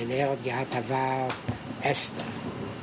Und er hat gehabt, er war Esther.